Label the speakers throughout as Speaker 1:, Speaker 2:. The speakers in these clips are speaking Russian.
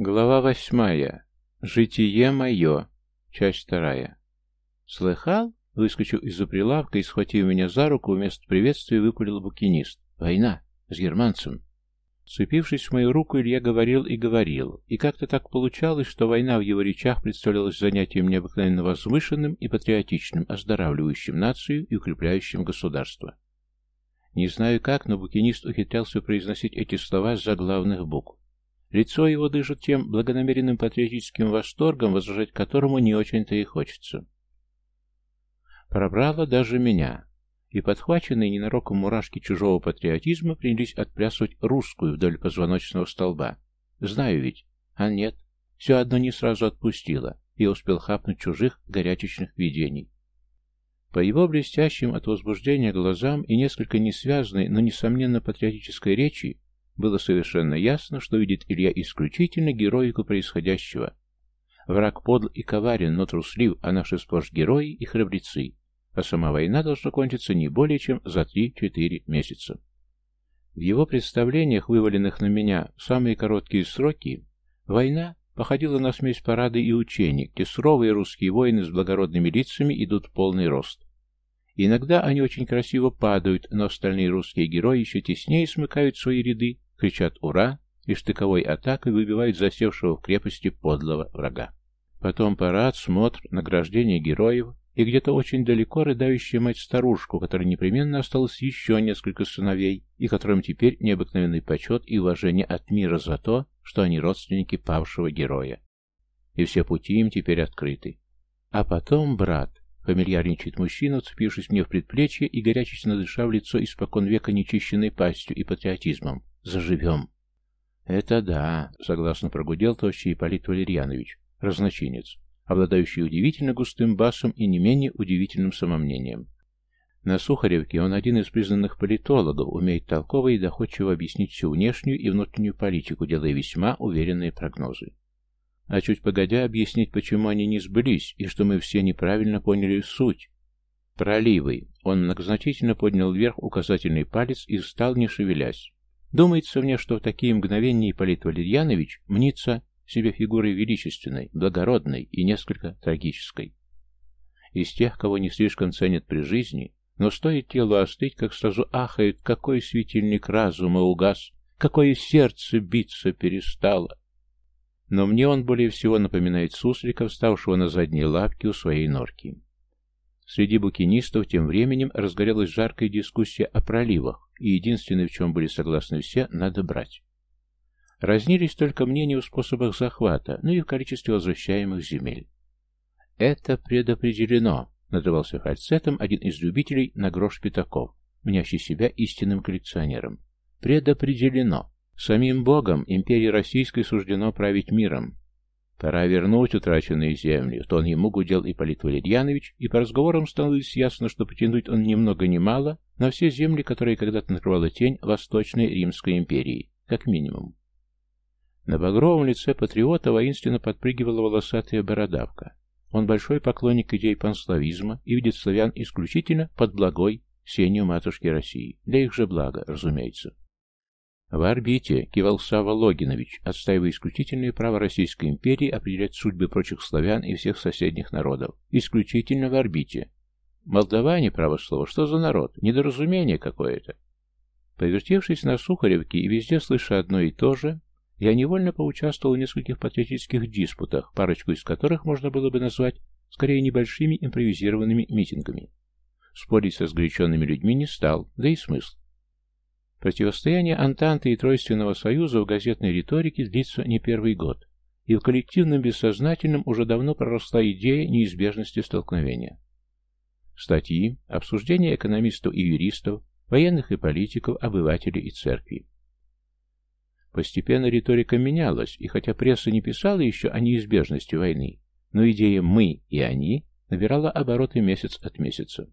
Speaker 1: Глава восьмая. Житие мое. Часть вторая. Слыхал? Выскочил из-за прилавка и, схватив меня за руку, вместо приветствия выпалил букинист. Война. С германцем. Цепившись в мою руку, Илья говорил и говорил, и как-то так получалось, что война в его речах представлялась занятием необыкновенно возвышенным и патриотичным, оздоравливающим нацию и укрепляющим государство. Не знаю как, но букинист ухитрялся произносить эти слова за главных букв. Лицо его дышит тем благонамеренным патриотическим восторгом, возражать которому не очень-то и хочется. Пробрало даже меня, и подхваченные ненароком мурашки чужого патриотизма принялись отплясывать русскую вдоль позвоночного столба. Знаю ведь, а нет, все одно не сразу отпустило, и успел хапнуть чужих горячечных видений. По его блестящим от возбуждения глазам и несколько несвязной, но несомненно патриотической речи было совершенно ясно, что видит Илья исключительно героику происходящего. Враг подл и коварен, но труслив, а наши сплошь герои и храбрецы. А сама война должна кончиться не более чем за 3-4 месяца. В его представлениях, вываленных на меня в самые короткие сроки, война походила на смесь парады и учений, где суровые русские воины с благородными лицами идут в полный рост. Иногда они очень красиво падают, но остальные русские герои еще теснее смыкают свои ряды кричат «Ура!» и штыковой атакой выбивают засевшего в крепости подлого врага. Потом парад, смотр, награждение героев и где-то очень далеко рыдающая мать-старушку, которой непременно осталось еще несколько сыновей, и которым теперь необыкновенный почет и уважение от мира за то, что они родственники павшего героя. И все пути им теперь открыты. А потом брат, фамильярничает мужчина, вцепившись мне в предплечье и горячечно дыша в лицо испокон века нечищенной пастью и патриотизмом заживем. Это да, согласно прогудел тощий Ипполит Валерьянович, разночинец, обладающий удивительно густым басом и не менее удивительным самомнением. На Сухаревке он один из признанных политологов, умеет толково и доходчиво объяснить всю внешнюю и внутреннюю политику, делая весьма уверенные прогнозы. А чуть погодя объяснить, почему они не сбылись, и что мы все неправильно поняли суть. Проливы. Он многозначительно поднял вверх указательный палец и встал, не шевелясь. Думается мне, что в такие мгновения Ипполит Валерьянович мнится себе фигурой величественной, благородной и несколько трагической. Из тех, кого не слишком ценят при жизни, но стоит телу остыть, как сразу ахает, какой светильник разума угас, какое сердце биться перестало. Но мне он более всего напоминает суслика, вставшего на задние лапки у своей норки. Среди букинистов тем временем разгорелась жаркая дискуссия о проливах, и единственное, в чем были согласны все, надо брать. Разнились только мнения о способах захвата, ну и в количестве возвращаемых земель. «Это предопределено», — надавался фальцетом один из любителей на грош пятаков, мнящий себя истинным коллекционером. «Предопределено. Самим Богом империи Российской суждено править миром, Пора вернуть утраченные земли, то он ему гудел и Ипполит Валерьянович, и по разговорам становилось ясно, что потянуть он ни много ни мало на все земли, которые когда-то накрывала тень Восточной Римской империи, как минимум. На багровом лице патриота воинственно подпрыгивала волосатая бородавка. Он большой поклонник идей панславизма и видит славян исключительно под благой сенью матушки России, для их же блага, разумеется. В орбите кивал Сава Логинович, отстаивая исключительное право Российской империи определять судьбы прочих славян и всех соседних народов. Исключительно в орбите. Молдаване, право слово, что за народ? Недоразумение какое-то. Повертевшись на Сухаревке и везде слыша одно и то же, я невольно поучаствовал в нескольких патриотических диспутах, парочку из которых можно было бы назвать скорее небольшими импровизированными митингами. Спорить со сгоряченными людьми не стал, да и смысл. Противостояние Антанты и Тройственного Союза в газетной риторике длится не первый год, и в коллективном бессознательном уже давно проросла идея неизбежности столкновения. Статьи, обсуждения экономистов и юристов, военных и политиков, обывателей и церкви. Постепенно риторика менялась, и хотя пресса не писала еще о неизбежности войны, но идея «мы» и «они» набирала обороты месяц от месяца.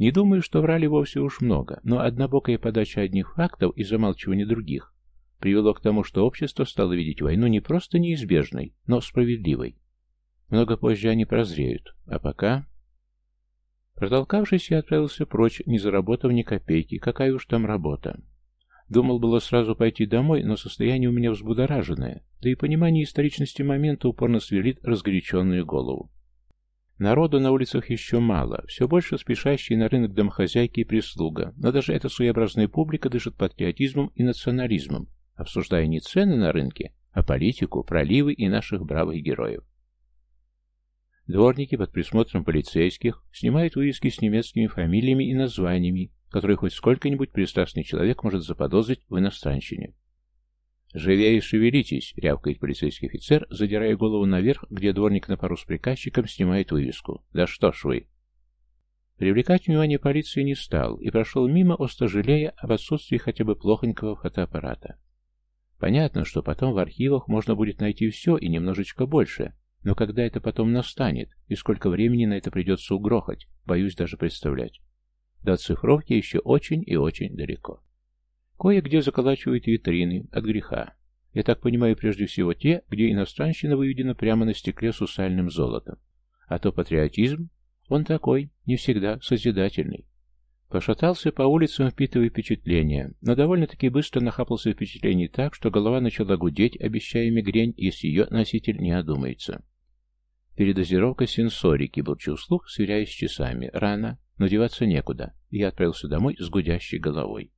Speaker 1: Не думаю, что врали вовсе уж много, но однобокая подача одних фактов и замалчивание других привело к тому, что общество стало видеть войну не просто неизбежной, но справедливой. Много позже они прозреют, а пока... Протолкавшись, я отправился прочь, не заработав ни копейки, какая уж там работа. Думал было сразу пойти домой, но состояние у меня взбудораженное, да и понимание историчности момента упорно сверлит разгоряченную голову. Народу на улицах еще мало, все больше спешащие на рынок домохозяйки и прислуга, но даже эта своеобразная публика дышит патриотизмом и национализмом, обсуждая не цены на рынке, а политику, проливы и наших бравых героев. Дворники под присмотром полицейских снимают вывески с немецкими фамилиями и названиями, которые хоть сколько-нибудь пристрастный человек может заподозрить в иностранщине. «Живее шевелитесь!» — рявкает полицейский офицер, задирая голову наверх, где дворник на пару с приказчиком снимает вывеску. «Да что ж вы!» Привлекать внимание полиции не стал и прошел мимо, остро жалея об отсутствии хотя бы плохонького фотоаппарата. Понятно, что потом в архивах можно будет найти все и немножечко больше, но когда это потом настанет и сколько времени на это придется угрохать, боюсь даже представлять. До цифровки еще очень и очень далеко. Кое-где заколачивают витрины от греха. Я так понимаю, прежде всего те, где иностранщина выведена прямо на стекле с усальным золотом. А то патриотизм, он такой, не всегда созидательный. Пошатался по улицам, впитывая впечатления, но довольно-таки быстро нахапался впечатлений так, что голова начала гудеть, обещая мигрень, если ее носитель не одумается. Передозировка сенсорики, бурчил слух, сверяясь с часами. Рано, но деваться некуда, и я отправился домой с гудящей головой.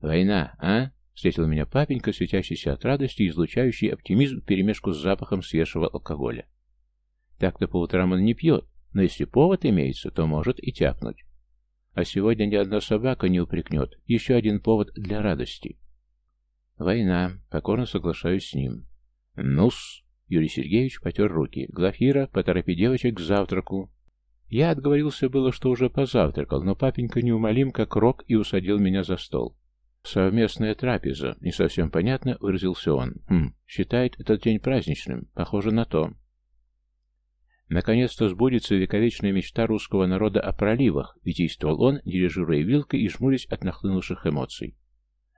Speaker 1: «Война, а?» — встретил меня папенька, светящийся от радости и излучающий оптимизм в вперемешку с запахом свежего алкоголя. Так-то по утрам он не пьет, но если повод имеется, то может и тяпнуть. А сегодня ни одна собака не упрекнет, еще один повод для радости. «Война», — покорно соглашаюсь с ним. «Ну-с», Юрий Сергеевич потер руки. «Глафира, поторопи девочек к завтраку». Я отговорился было, что уже позавтракал, но папенька неумолим, как рок, и усадил меня за стол. «Совместная трапеза», — не совсем понятно выразился он. «Хм, считает этот день праздничным. Похоже на то». Наконец-то сбудется вековечная мечта русского народа о проливах, и действовал он, дирижируя вилкой и жмурясь от нахлынувших эмоций.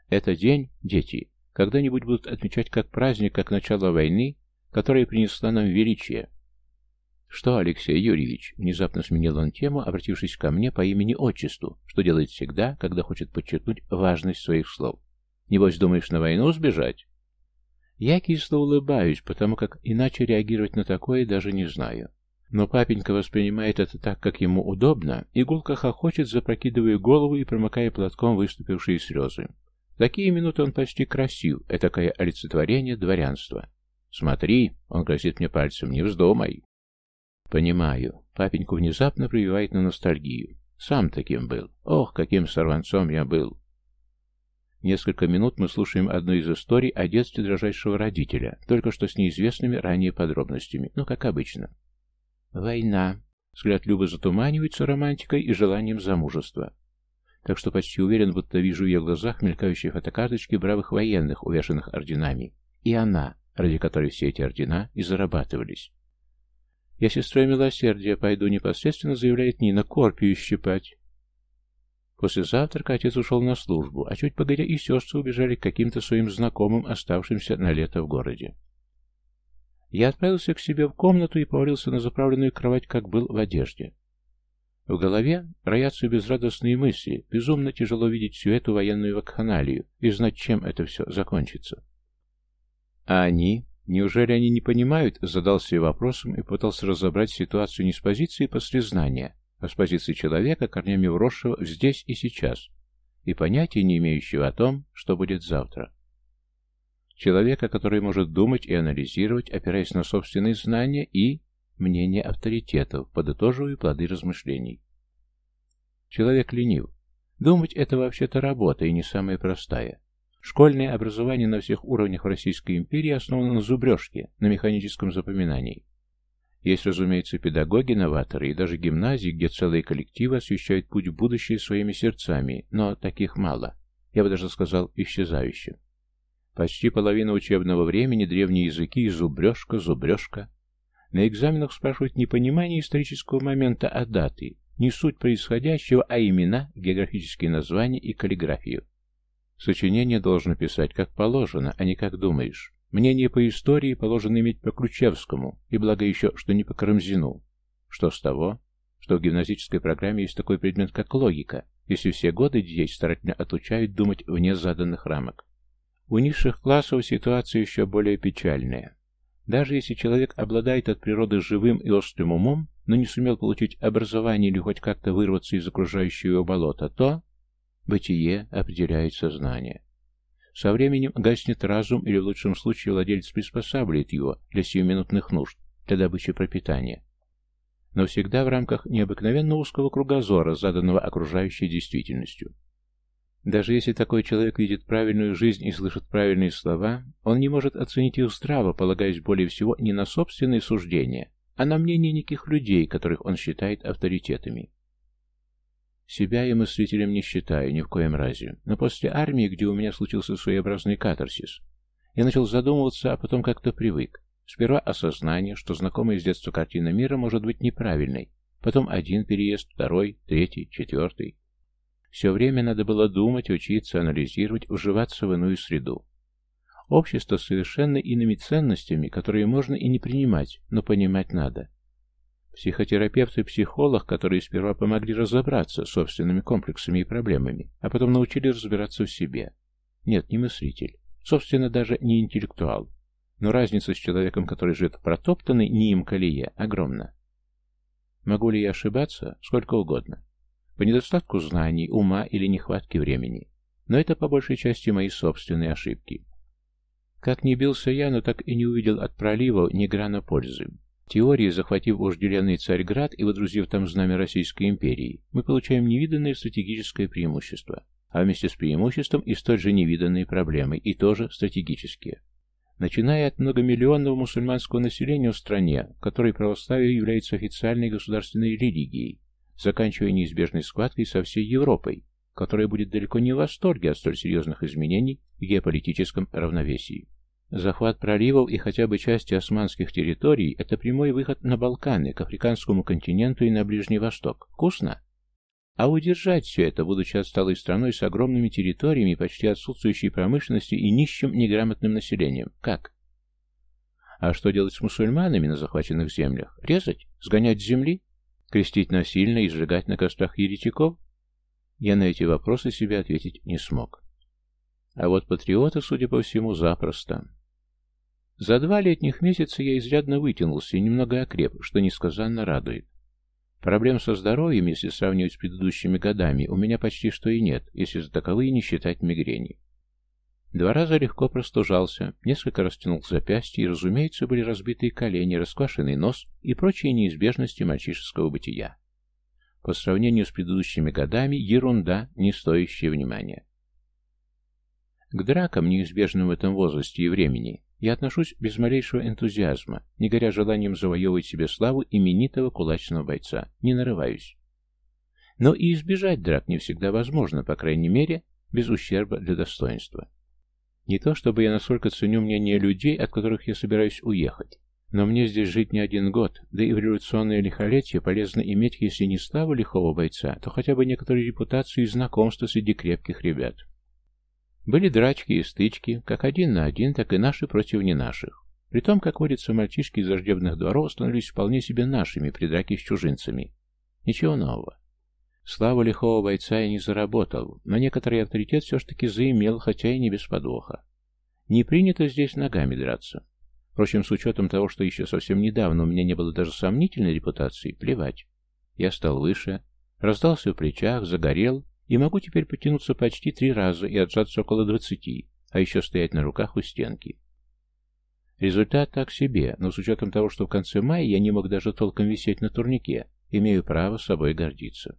Speaker 1: Это день, дети, когда-нибудь будут отмечать как праздник, как начало войны, которая принесла нам величие, «Что, Алексей Юрьевич?» — внезапно сменил он тему, обратившись ко мне по имени-отчеству, что делает всегда, когда хочет подчеркнуть важность своих слов. «Небось, думаешь, на войну сбежать?» Я кисло улыбаюсь, потому как иначе реагировать на такое даже не знаю. Но папенька воспринимает это так, как ему удобно, и гулко хохочет, запрокидывая голову и промокая платком выступившие слезы. В такие минуты он почти красив, это такое олицетворение дворянства. «Смотри!» — он грозит мне пальцем. «Не вздумай!» Понимаю. Папеньку внезапно прививает на ностальгию. Сам таким был. Ох, каким сорванцом я был. Несколько минут мы слушаем одну из историй о детстве дрожайшего родителя, только что с неизвестными ранее подробностями, ну, как обычно. Война. Взгляд Любы затуманивается романтикой и желанием замужества. Так что почти уверен, будто вижу в ее глазах мелькающие фотокарточки бравых военных, увешанных орденами. И она, ради которой все эти ордена и зарабатывались. Я сестрой милосердия пойду непосредственно, заявляет Нина, корпию щипать. После завтрака отец ушел на службу, а чуть погодя и сестры убежали к каким-то своим знакомым, оставшимся на лето в городе. Я отправился к себе в комнату и повалился на заправленную кровать, как был в одежде. В голове роятся безрадостные мысли, безумно тяжело видеть всю эту военную вакханалию и знать, чем это все закончится. А они? Неужели они не понимают? Задался я вопросом и пытался разобрать ситуацию не с позиции послезнания, а с позиции человека, корнями вросшего здесь и сейчас, и понятия не имеющего о том, что будет завтра. Человека, который может думать и анализировать, опираясь на собственные знания и мнение авторитетов, подытоживая плоды размышлений. Человек ленив. Думать — это вообще-то работа, и не самая простая. Школьное образование на всех уровнях Российской империи основано на зубрежке, на механическом запоминании. Есть, разумеется, педагоги, новаторы и даже гимназии, где целые коллективы освещают путь в будущее своими сердцами, но таких мало. Я бы даже сказал, исчезающим. Почти половина учебного времени древние языки и зубрежка, зубрежка. На экзаменах спрашивают не понимание исторического момента, а даты, не суть происходящего, а имена, географические названия и каллиграфию. Сочинение должно писать как положено, а не как думаешь. Мнение по истории положено иметь по Ключевскому, и благо еще, что не по Карамзину. Что с того, что в гимназической программе есть такой предмет, как логика, если все годы детей старательно отучают думать вне заданных рамок. У низших классов ситуация еще более печальная. Даже если человек обладает от природы живым и острым умом, но не сумел получить образование или хоть как-то вырваться из окружающего болота, то Бытие определяет сознание. Со временем гаснет разум или в лучшем случае владелец приспосабливает его для сиюминутных нужд, для добычи пропитания. Но всегда в рамках необыкновенно узкого кругозора, заданного окружающей действительностью. Даже если такой человек видит правильную жизнь и слышит правильные слова, он не может оценить их здраво, полагаясь более всего не на собственные суждения, а на мнение неких людей, которых он считает авторитетами. Себя я мыслителем не считаю, ни в коем разе. Но после армии, где у меня случился своеобразный катарсис, я начал задумываться, а потом как-то привык. Сперва осознание, что знакомая с детства картина мира может быть неправильной. Потом один переезд, второй, третий, четвертый. Все время надо было думать, учиться, анализировать, уживаться в иную среду. Общество с совершенно иными ценностями, которые можно и не принимать, но понимать надо. Психотерапевт и психолог, которые сперва помогли разобраться с собственными комплексами и проблемами, а потом научили разбираться в себе. Нет, не мыслитель. Собственно, даже не интеллектуал. Но разница с человеком, который живет в протоптанной, не им колее, огромна. Могу ли я ошибаться? Сколько угодно. По недостатку знаний, ума или нехватке времени. Но это по большей части мои собственные ошибки. Как не бился я, но так и не увидел от пролива ни грана пользы теории, захватив вожделенный Царьград и водрузив там знамя Российской империи, мы получаем невиданное стратегическое преимущество, а вместе с преимуществом и столь же невиданные проблемы, и тоже стратегические. Начиная от многомиллионного мусульманского населения в стране, в которой православие является официальной государственной религией, заканчивая неизбежной схваткой со всей Европой, которая будет далеко не в восторге от столь серьезных изменений в геополитическом равновесии. Захват проливов и хотя бы части османских территорий – это прямой выход на Балканы, к африканскому континенту и на Ближний Восток. Вкусно? А удержать все это, будучи отсталой страной с огромными территориями, почти отсутствующей промышленностью и нищим неграмотным населением, как? А что делать с мусульманами на захваченных землях? Резать? Сгонять с земли? Крестить насильно и сжигать на кострах еретиков? Я на эти вопросы себе ответить не смог. А вот патриоты, судя по всему, запросто. За два летних месяца я изрядно вытянулся и немного окреп, что несказанно радует. Проблем со здоровьем, если сравнивать с предыдущими годами, у меня почти что и нет, если за таковые не считать мигрени. Два раза легко простужался, несколько растянул запястье, и, разумеется, были разбитые колени, расквашенный нос и прочие неизбежности мальчишеского бытия. По сравнению с предыдущими годами, ерунда, не стоящая внимания. К дракам, неизбежным в этом возрасте и времени, я отношусь без малейшего энтузиазма, не горя желанием завоевывать себе славу именитого кулачного бойца. Не нарываюсь. Но и избежать драк не всегда возможно, по крайней мере, без ущерба для достоинства. Не то, чтобы я настолько ценю мнение людей, от которых я собираюсь уехать. Но мне здесь жить не один год, да и в революционное лихолетие полезно иметь, если не славу лихого бойца, то хотя бы некоторую репутацию и знакомство среди крепких ребят. Были драчки и стычки, как один на один, так и наши против не наших. При том, как водятся мальчишки из враждебных дворов, становились вполне себе нашими при драке с чужинцами. Ничего нового. Славу лихого бойца я не заработал, но некоторый авторитет все-таки заимел, хотя и не без подвоха. Не принято здесь ногами драться. Впрочем, с учетом того, что еще совсем недавно у меня не было даже сомнительной репутации, плевать. Я стал выше, раздался в плечах, загорел, и могу теперь потянуться почти три раза и отжаться около двадцати, а еще стоять на руках у стенки. Результат так себе, но с учетом того, что в конце мая я не мог даже толком висеть на турнике, имею право собой гордиться.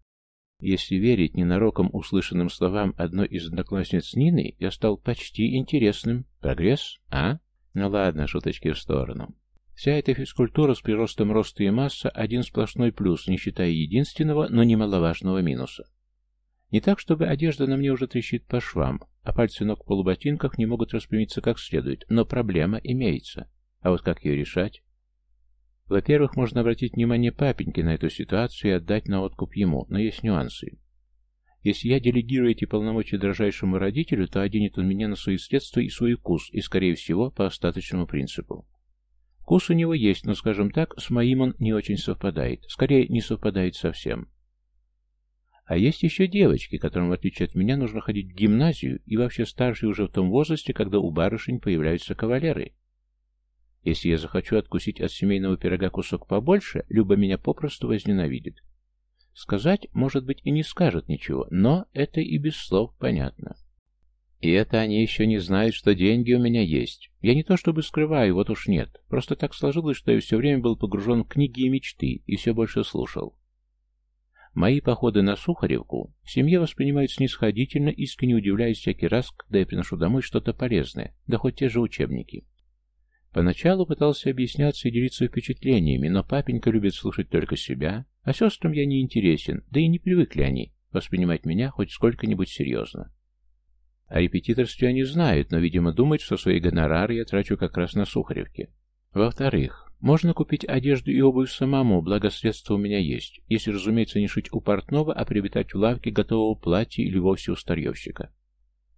Speaker 1: Если верить ненароком услышанным словам одной из одноклассниц Нины, я стал почти интересным. Прогресс, а? Ну ладно, шуточки в сторону. Вся эта физкультура с приростом роста и масса – один сплошной плюс, не считая единственного, но немаловажного минуса. Не так, чтобы одежда на мне уже трещит по швам, а пальцы ног в полуботинках не могут распрямиться как следует, но проблема имеется. А вот как ее решать? Во-первых, можно обратить внимание папеньки на эту ситуацию и отдать на откуп ему, но есть нюансы. Если я делегирую эти полномочия дрожайшему родителю, то оденет он меня на свои средства и свой вкус, и, скорее всего, по остаточному принципу. Вкус у него есть, но, скажем так, с моим он не очень совпадает, скорее не совпадает совсем. А есть еще девочки, которым, в отличие от меня, нужно ходить в гимназию и вообще старшие уже в том возрасте, когда у барышень появляются кавалеры. Если я захочу откусить от семейного пирога кусок побольше, Люба меня попросту возненавидит. Сказать, может быть, и не скажет ничего, но это и без слов понятно. И это они еще не знают, что деньги у меня есть. Я не то чтобы скрываю, вот уж нет. Просто так сложилось, что я все время был погружен в книги и мечты, и все больше слушал. Мои походы на Сухаревку семье воспринимает снисходительно, искренне удивляясь всякий раз, когда я приношу домой что-то полезное, да хоть те же учебники. Поначалу пытался объясняться и делиться впечатлениями, но папенька любит слушать только себя, а сестрам я не интересен, да и не привыкли они воспринимать меня хоть сколько-нибудь серьезно. О репетиторстве они знают, но, видимо, думают, что свои гонорары я трачу как раз на Сухаревке. Во-вторых, можно купить одежду и обувь самому, благо средства у меня есть, если, разумеется, не шить у портного, а приобретать в лавке готового платья или вовсе у старьевщика.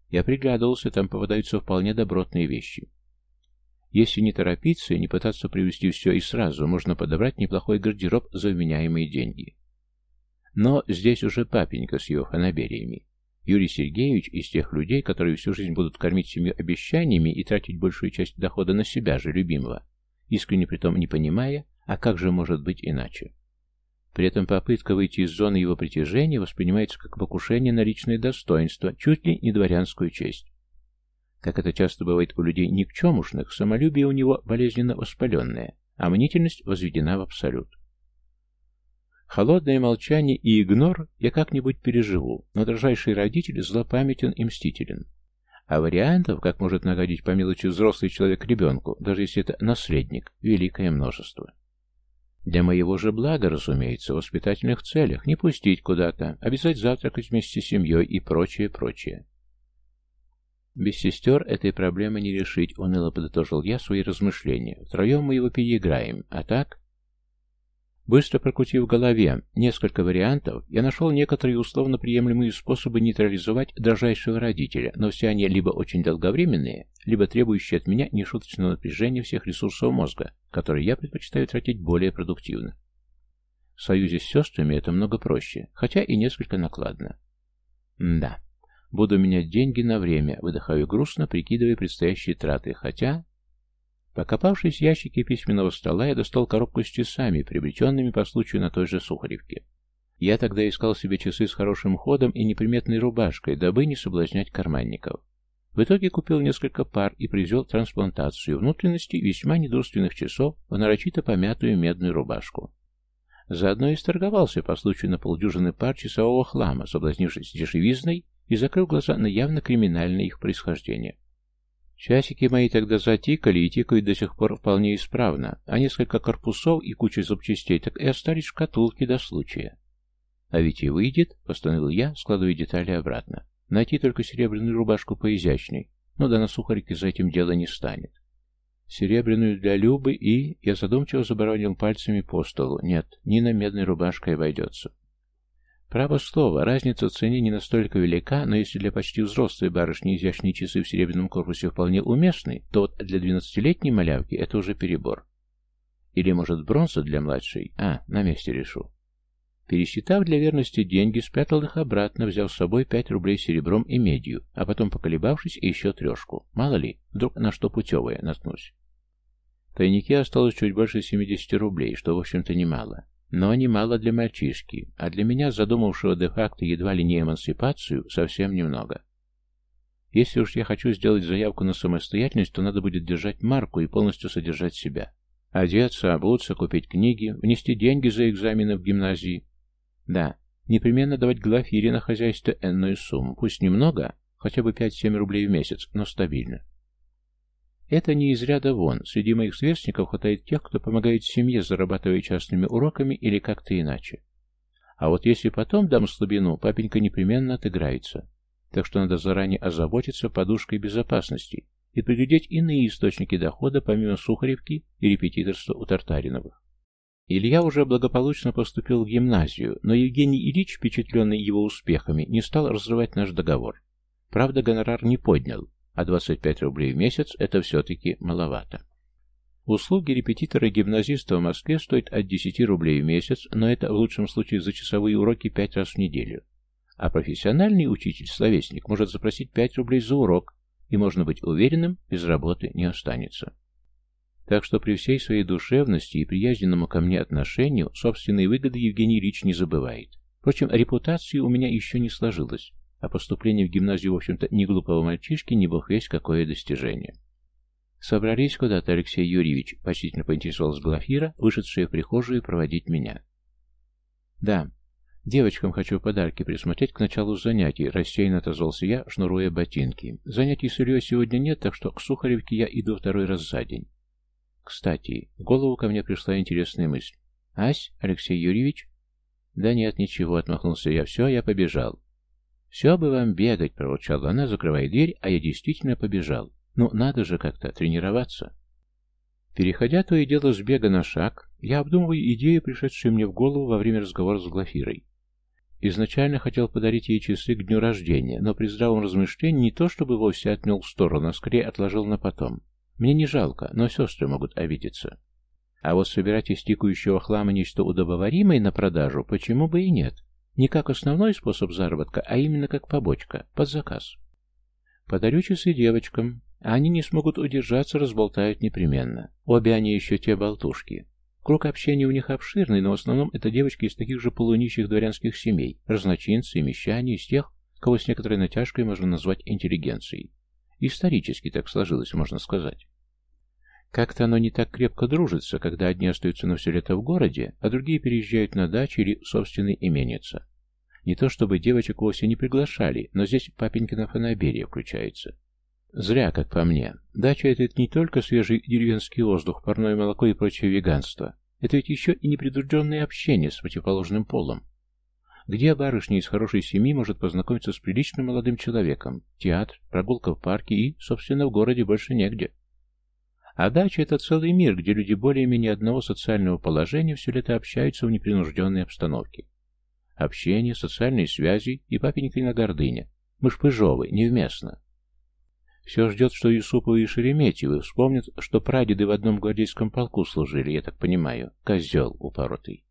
Speaker 1: Я приглядывался, там попадаются вполне добротные вещи. Если не торопиться и не пытаться привезти все и сразу, можно подобрать неплохой гардероб за вменяемые деньги. Но здесь уже папенька с его фанабериями. Юрий Сергеевич из тех людей, которые всю жизнь будут кормить семью обещаниями и тратить большую часть дохода на себя же любимого, искренне притом не понимая, а как же может быть иначе. При этом попытка выйти из зоны его притяжения воспринимается как покушение на личное достоинство, чуть ли не дворянскую честь. Как это часто бывает у людей никчемушных, самолюбие у него болезненно воспаленное, а мнительность возведена в абсолют. Холодное молчание и игнор я как-нибудь переживу, но дрожайший родитель злопамятен и мстителен. А вариантов, как может находить по мелочи взрослый человек ребенку, даже если это наследник, великое множество. Для моего же блага, разумеется, в воспитательных целях, не пустить куда-то, обязать завтракать вместе с семьей и прочее, прочее. Без сестер этой проблемы не решить, уныло подытожил я свои размышления. Втроем мы его переиграем, а так... Быстро прокрутив в голове несколько вариантов, я нашел некоторые условно приемлемые способы нейтрализовать дрожайшего родителя, но все они либо очень долговременные, либо требующие от меня нешуточного напряжения всех ресурсов мозга, которые я предпочитаю тратить более продуктивно. В союзе с сестрами это много проще, хотя и несколько накладно. М да, буду менять деньги на время, выдыхаю грустно, прикидывая предстоящие траты, хотя Покопавшись в ящике письменного стола, я достал коробку с часами, приобретенными по случаю на той же Сухаревке. Я тогда искал себе часы с хорошим ходом и неприметной рубашкой, дабы не соблазнять карманников. В итоге купил несколько пар и произвел трансплантацию внутренности весьма недурственных часов в нарочито помятую медную рубашку. Заодно и сторговался по случаю на полдюжины пар часового хлама, соблазнившись дешевизной и закрыл глаза на явно криминальное их происхождение. Часики мои тогда затикали и тикают до сих пор вполне исправно, а несколько корпусов и куча запчастей так и остались в шкатулке до случая. А ведь и выйдет, постановил я, складывая детали обратно. Найти только серебряную рубашку поизящней, но да на сухарике за этим дело не станет. Серебряную для Любы и... Я задумчиво забаронил пальцами по столу. Нет, Нина медной рубашкой обойдется. Право слово, разница в цене не настолько велика, но если для почти взрослой барышни изящные часы в серебряном корпусе вполне уместны, то вот для двенадцатилетней малявки это уже перебор. Или, может, бронза для младшей? А, на месте решу. Пересчитав для верности деньги, спрятал их обратно, взял с собой пять рублей серебром и медью, а потом, поколебавшись, еще трешку. Мало ли, вдруг на что путевое наткнусь. В тайнике осталось чуть больше 70 рублей, что, в общем-то, немало. Но немало для мальчишки, а для меня, задумавшего де-факто едва ли не эмансипацию, совсем немного. Если уж я хочу сделать заявку на самостоятельность, то надо будет держать марку и полностью содержать себя. Одеться, обуться, купить книги, внести деньги за экзамены в гимназии. Да, непременно давать Глафире на хозяйство энную сумму, пусть немного, хотя бы 5-7 рублей в месяц, но стабильно. Это не из ряда вон. Среди моих сверстников хватает тех, кто помогает семье, зарабатывая частными уроками или как-то иначе. А вот если потом дам слабину, папенька непременно отыграется. Так что надо заранее озаботиться подушкой безопасности и приглядеть иные источники дохода, помимо сухаревки и репетиторства у Тартариновых. Илья уже благополучно поступил в гимназию, но Евгений Ильич, впечатленный его успехами, не стал разрывать наш договор. Правда, гонорар не поднял, а 25 рублей в месяц – это все-таки маловато. Услуги репетитора гимназиста в Москве стоят от 10 рублей в месяц, но это в лучшем случае за часовые уроки 5 раз в неделю. А профессиональный учитель-словесник может запросить 5 рублей за урок, и можно быть уверенным, без работы не останется. Так что при всей своей душевности и приязненному ко мне отношению собственные выгоды Евгений Рич не забывает. Впрочем, репутации у меня еще не сложилось, а поступление в гимназию, в общем-то, не глупого мальчишки, не бог весть какое достижение. Собрались куда-то, Алексей Юрьевич, почтительно поинтересовалась Глафира, вышедшая в прихожую проводить меня. Да, девочкам хочу подарки присмотреть к началу занятий, рассеянно отозвался я, шнуруя ботинки. Занятий с Ильей сегодня нет, так что к Сухаревке я иду второй раз за день. Кстати, в голову ко мне пришла интересная мысль. «Ась, Алексей Юрьевич?» «Да нет, ничего», — отмахнулся я. «Все, я побежал». «Все бы вам бегать», — проворчала она, закрывая дверь, а я действительно побежал. «Ну, надо же как-то тренироваться». Переходя то и дело с бега на шаг, я обдумываю идею, пришедшую мне в голову во время разговора с Глафирой. Изначально хотел подарить ей часы к дню рождения, но при здравом размышлении не то чтобы вовсе отмел в сторону, а скорее отложил на потом. Мне не жалко, но сестры могут обидеться. А вот собирать из тикающего хлама нечто удобоваримое на продажу, почему бы и нет? Не как основной способ заработка, а именно как побочка, под заказ. Подарю часы девочкам, а они не смогут удержаться, разболтают непременно. Обе они еще те болтушки. Круг общения у них обширный, но в основном это девочки из таких же полунищих дворянских семей, разночинцы мещане, из тех, кого с некоторой натяжкой можно назвать интеллигенцией. Исторически так сложилось, можно сказать. Как-то оно не так крепко дружится, когда одни остаются на все лето в городе, а другие переезжают на дачу или собственные именится. Не то чтобы девочек вовсе не приглашали, но здесь папенькина фанаберия включается. Зря, как по мне. Дача — это не только свежий деревенский воздух, парное молоко и прочее веганство. Это ведь еще и непредужденное общение с противоположным полом. Где барышня из хорошей семьи может познакомиться с приличным молодым человеком? Театр, прогулка в парке и, собственно, в городе больше негде. А дача — это целый мир, где люди более-менее одного социального положения все лето общаются в непринужденной обстановке. Общение, социальные связи и папенька на гордыня. Мы ж пыжовы, невместно. Все ждет, что Юсуповы и Шереметьевы вспомнят, что прадеды в одном гвардейском полку служили, я так понимаю, козел упоротый.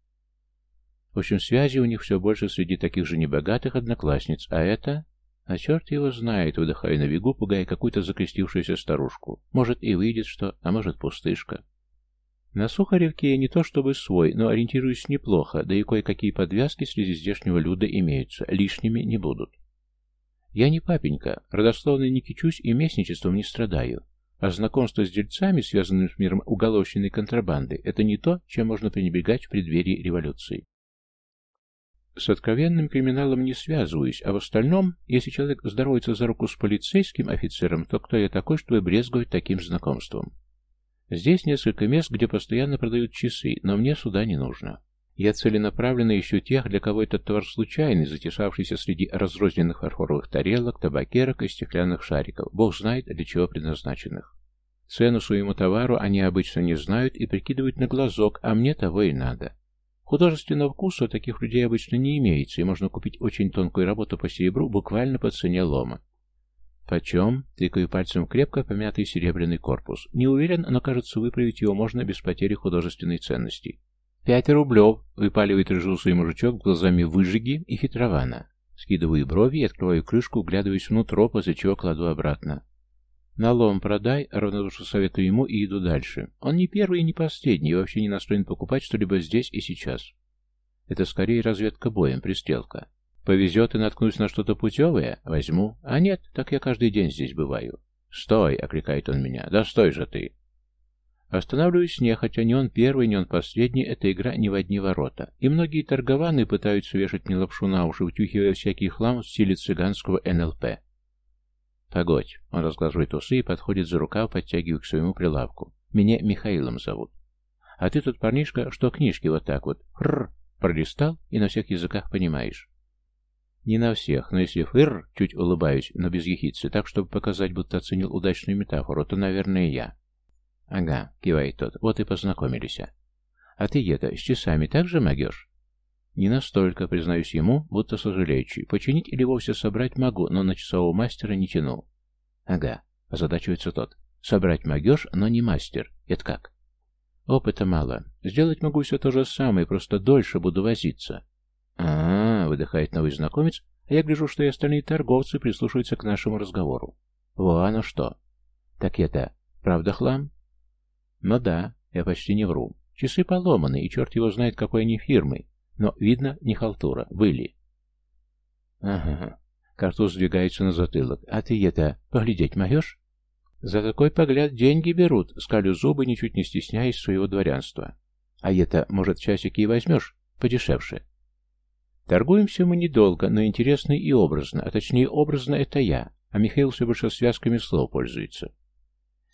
Speaker 1: В общем, связи у них все больше среди таких же небогатых одноклассниц, а это... А черт его знает, выдыхая на бегу, пугая какую-то закрестившуюся старушку. Может, и выйдет что, а может, пустышка. На Сухаревке я не то чтобы свой, но ориентируюсь неплохо, да и кое-какие подвязки среди здешнего люда имеются, лишними не будут. Я не папенька, родословно не кичусь и местничеством не страдаю, а знакомство с дельцами, связанным с миром уголовщины и контрабанды, это не то, чем можно пренебрегать в преддверии революции. С откровенным криминалом не связываюсь, а в остальном, если человек здоровается за руку с полицейским офицером, то кто я такой, чтобы брезговать таким знакомством? Здесь несколько мест, где постоянно продают часы, но мне сюда не нужно. Я целенаправленно ищу тех, для кого этот товар случайный, затесавшийся среди разрозненных фарфоровых тарелок, табакерок и стеклянных шариков, бог знает, для чего предназначенных. Цену своему товару они обычно не знают и прикидывают на глазок, а мне того и надо. Художественного вкуса у таких людей обычно не имеется, и можно купить очень тонкую работу по серебру буквально по цене лома. «Почем?» — тыкаю пальцем крепко помятый серебряный корпус. «Не уверен, но, кажется, выправить его можно без потери художественной ценности». «Пять рублев!» — выпаливает рыжусый мужичок глазами выжиги и хитрована. Скидываю брови и открываю крышку, углядываясь внутрь, после чего кладу обратно. Налом продай, а равнодушно советую ему и иду дальше. Он не первый и не последний, и вообще не настроен покупать что-либо здесь и сейчас. Это скорее разведка боем, пристрелка. Повезет и наткнусь на что-то путевое, возьму. А нет, так я каждый день здесь бываю. «Стой!» — окликает он меня. «Да стой же ты!» Останавливаюсь не, хотя не он первый, не он последний, эта игра не в одни ворота. И многие торгованы пытаются вешать мне лапшу на уши, утюхивая всякий хлам в стиле цыганского НЛП. «Погодь!» — он разглаживает усы и подходит за рукав, подтягивая к своему прилавку. «Меня Михаилом зовут». «А ты тот парнишка, что книжки вот так вот? Хрррр!» Пролистал и на всех языках понимаешь. Не на всех, но если фыр, чуть улыбаюсь, но без ехидцы, так, чтобы показать, будто оценил удачную метафору, то, наверное, я. Ага, кивает тот, вот и познакомились. А ты, Гета, с часами так же могешь? Не настолько, признаюсь ему, будто сожалеючи. Починить или вовсе собрать могу, но на часового мастера не тяну. Ага, озадачивается тот. Собрать могешь, но не мастер. Это как? Опыта мало. Сделать могу все то же самое, просто дольше буду возиться. а, -а, -а выдыхает новый знакомец, а я гляжу, что и остальные торговцы прислушиваются к нашему разговору. Во, оно что. Так это, правда хлам? Ну да, я почти не вру. Часы поломаны, и черт его знает, какой они фирмы. Но, видно, не халтура. Были. Ага. Картуз сдвигается на затылок. А ты это, поглядеть можешь? За такой погляд деньги берут, скалю зубы, ничуть не стесняясь своего дворянства. А это, может, часики и возьмешь? Подешевше. Торгуемся мы недолго, но интересно и образно, а точнее образно это я, а Михаил все больше связками слов пользуется.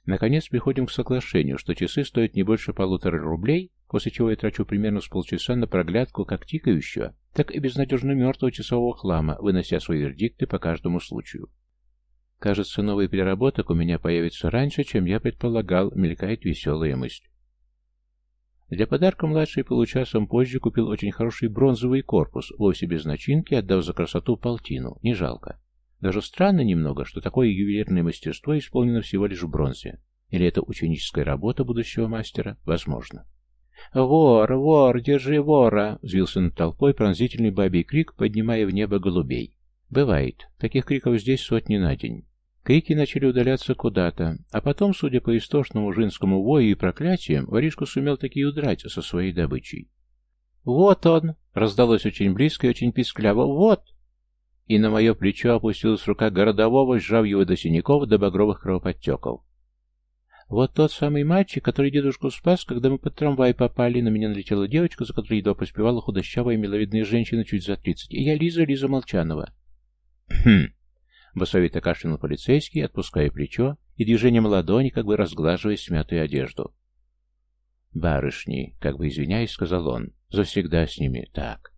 Speaker 1: Наконец приходим к соглашению, что часы стоят не больше полутора рублей, после чего я трачу примерно с полчаса на проглядку как тикающего, так и безнадежно мертвого часового хлама, вынося свои вердикты по каждому случаю. Кажется, новый переработок у меня появится раньше, чем я предполагал, мелькает веселая мысль. Для подарка младший получасом позже купил очень хороший бронзовый корпус, вовсе без начинки, отдав за красоту полтину, не жалко. Даже странно немного, что такое ювелирное мастерство исполнено всего лишь в бронзе. Или это ученическая работа будущего мастера? Возможно. «Вор! Вор! Держи вора!» — взвился над толпой пронзительный бабий крик, поднимая в небо голубей. «Бывает. Таких криков здесь сотни на день». Крики начали удаляться куда-то, а потом, судя по истошному женскому вою и проклятиям, воришка сумел таки удрать со своей добычей. «Вот он!» — раздалось очень близко и очень пискляво. «Вот!» И на мое плечо опустилась рука городового, сжав его до синяков, до багровых кровоподтеков. Вот тот самый мальчик, который дедушку спас, когда мы под трамвай попали, на меня налетела девочка, за которой едва поспевала худощавая миловидная женщина чуть за тридцать, и я Лиза, Лиза Молчанова. Хм. Басовито кашлянул полицейский, отпуская плечо и движением ладони, как бы разглаживая смятую одежду. «Барышни», — как бы извиняясь, сказал он, — «завсегда с ними так».